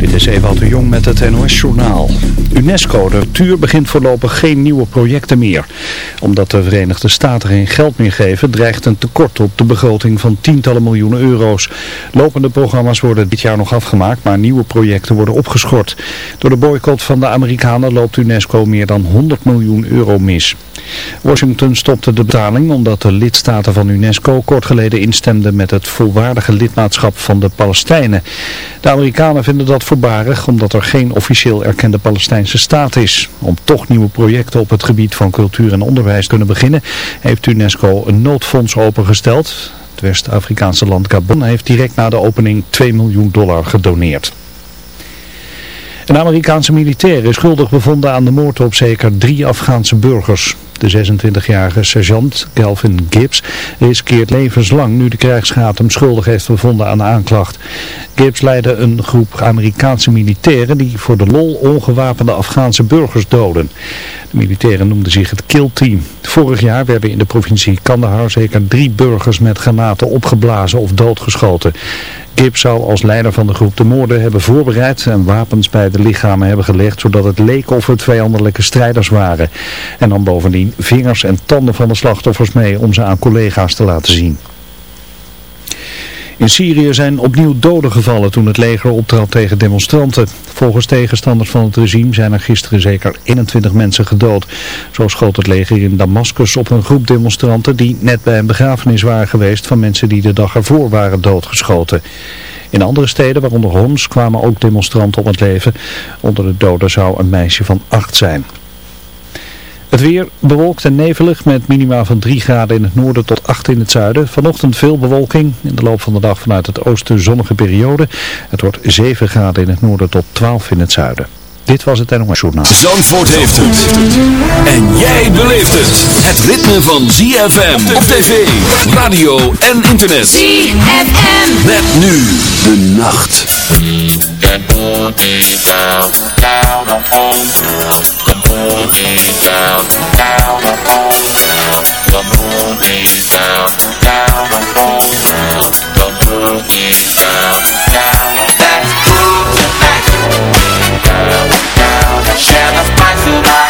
Dit is Ewald de Jong met het NOS-journaal. UNESCO, de tuur begint voorlopig geen nieuwe projecten meer. Omdat de Verenigde Staten geen geld meer geven, dreigt een tekort op de begroting van tientallen miljoenen euro's. Lopende programma's worden dit jaar nog afgemaakt, maar nieuwe projecten worden opgeschort. Door de boycott van de Amerikanen loopt UNESCO meer dan 100 miljoen euro mis. Washington stopte de betaling omdat de lidstaten van UNESCO kort geleden instemden met het volwaardige lidmaatschap van de Palestijnen. De Amerikanen vinden dat voorbarig omdat er geen officieel erkende Palestijnse staat is. Om toch nieuwe projecten op het gebied van cultuur en onderwijs kunnen beginnen, heeft UNESCO een noodfonds opengesteld. Het West-Afrikaanse land Gabon heeft direct na de opening 2 miljoen dollar gedoneerd. Een Amerikaanse militair is schuldig bevonden aan de moord op zeker drie Afghaanse burgers. De 26-jarige sergeant Kelvin Gibbs riskeert levenslang nu de krijgsraad hem schuldig heeft bevonden aan de aanklacht. Gibbs leidde een groep Amerikaanse militairen die voor de lol ongewapende Afghaanse burgers doden. De militairen noemden zich het Kill Team. Vorig jaar werden in de provincie Kandahar zeker drie burgers met granaten opgeblazen of doodgeschoten. Gibbs zou als leider van de groep de moorden hebben voorbereid en wapens bij de lichamen hebben gelegd zodat het leek of het vijandelijke strijders waren. En dan bovendien vingers en tanden van de slachtoffers mee om ze aan collega's te laten zien. In Syrië zijn opnieuw doden gevallen toen het leger optrad tegen demonstranten. Volgens tegenstanders van het regime zijn er gisteren zeker 21 mensen gedood. Zo schoot het leger in Damascus op een groep demonstranten die net bij een begrafenis waren geweest van mensen die de dag ervoor waren doodgeschoten. In andere steden, waaronder Homs, kwamen ook demonstranten om het leven. Onder de doden zou een meisje van acht zijn. Het weer bewolkt en nevelig met minima van 3 graden in het noorden tot 8 in het zuiden. Vanochtend veel bewolking. In de loop van de dag vanuit het oosten zonnige periode. Het wordt 7 graden in het noorden tot 12 in het zuiden. Dit was het NOS Journaal. Zandvoort heeft het. En jij beleeft het. Het ritme van ZFM op tv, radio en internet. ZFM. Met nu de nacht. Get boogie down, down. The down, down. The boogie down, down on home girl. The boogie down, down that groove tonight. Down, down, share the spice of life.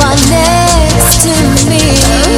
are next to me,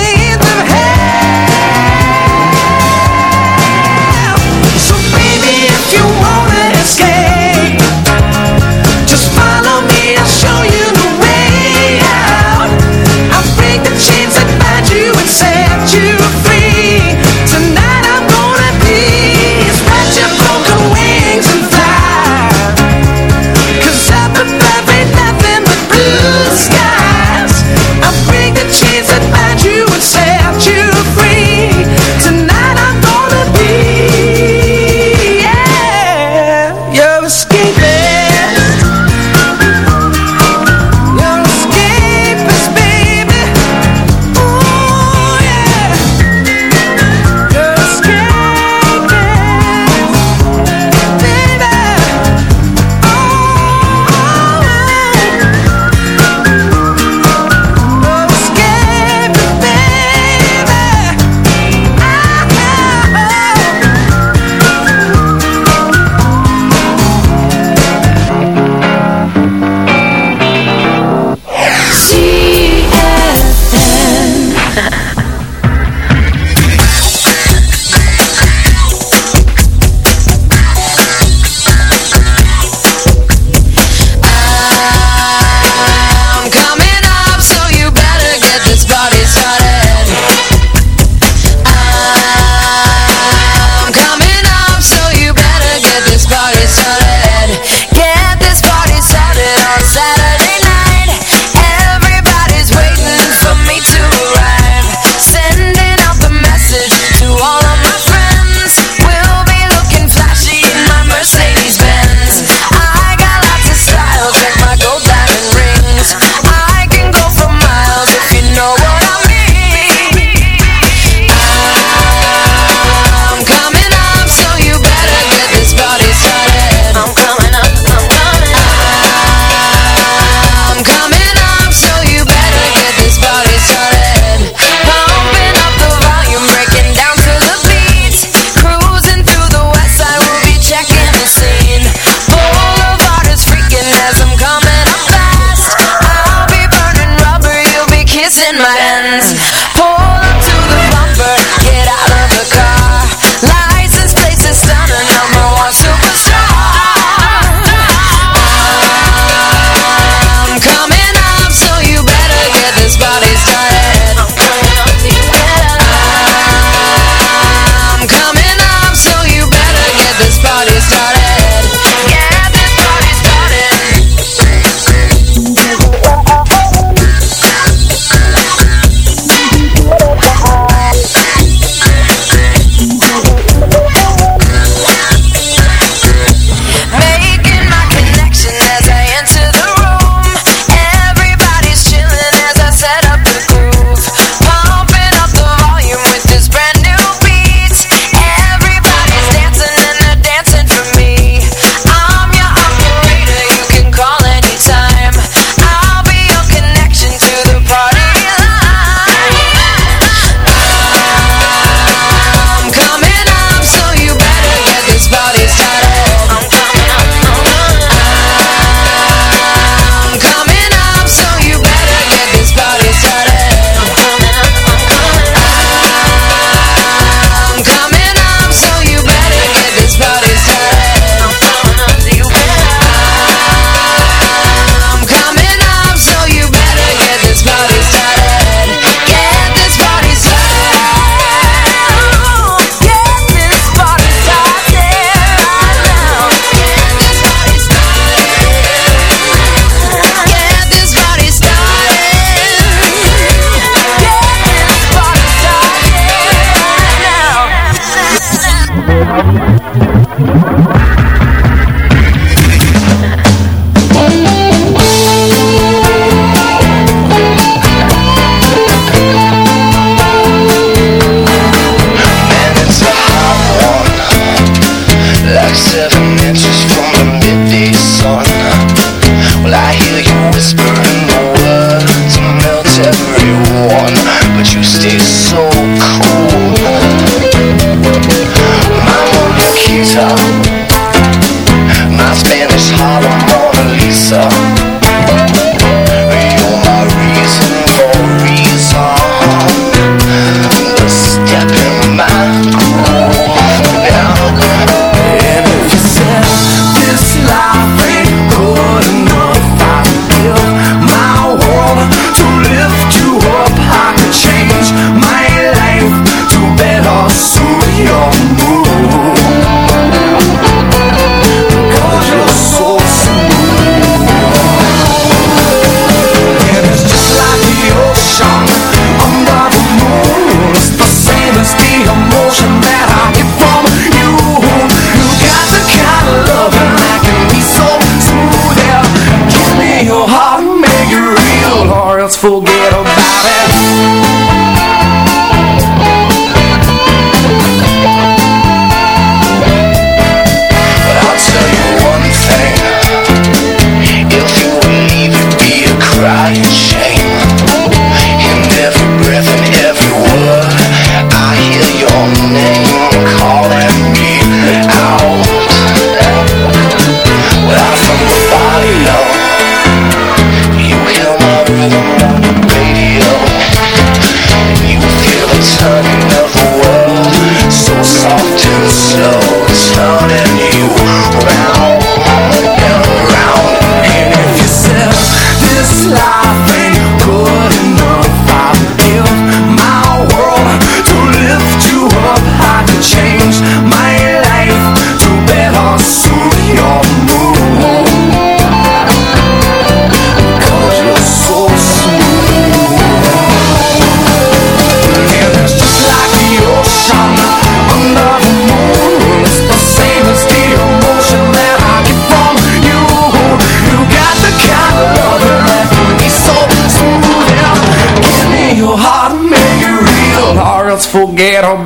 or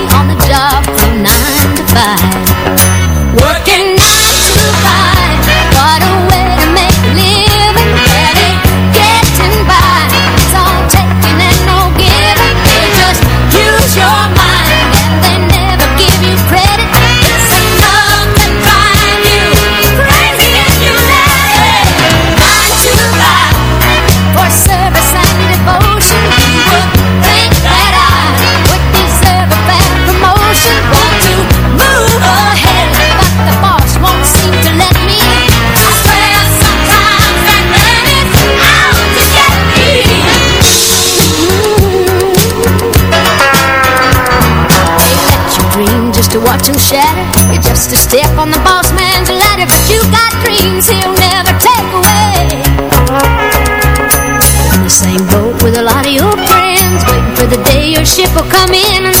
ship will come in